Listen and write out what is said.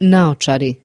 Now, Chaddy.